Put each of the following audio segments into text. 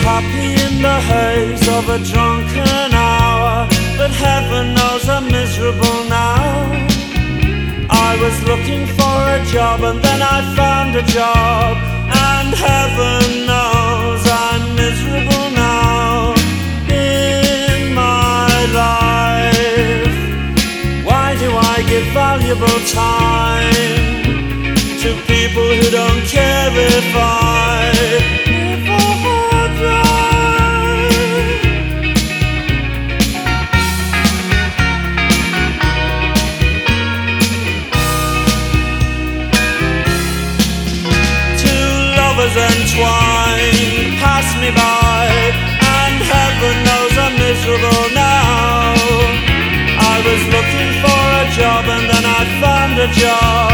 happy in the haze of a drunken hour, but heaven knows I'm miserable now. I was looking for a job and then I found a job, and heaven knows I'm miserable now in my life. Why do I give valuable time to people who don't care if I lovers entwined pass me by, and heaven knows I'm miserable now. I was looking for a job, and then I found a job,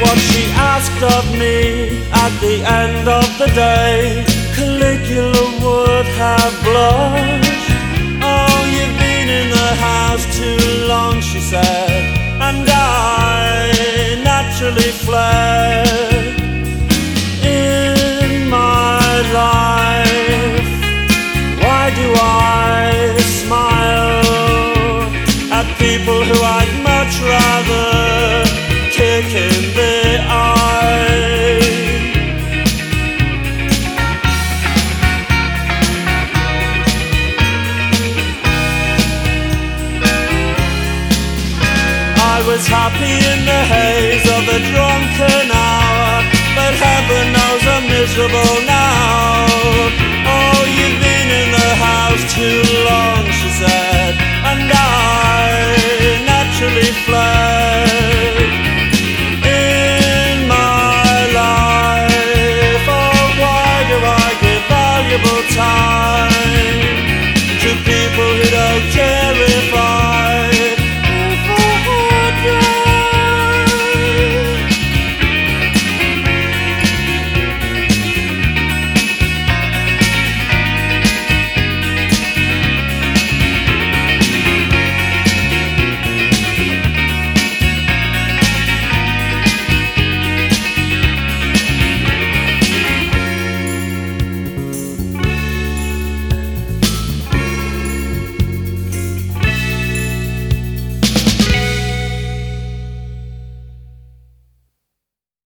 What she asked of me at the end of the day, Caligula would have blushed. Oh, you've been in the house too long, she said, and I naturally fled in my life. Why do I smile at people who I'd much rather was happy in the haze of a drunken hour, but heaven knows I'm miserable now. Oh, you've been in the house too long, she said, and I naturally fled. In my life, oh, why do I give valuable time?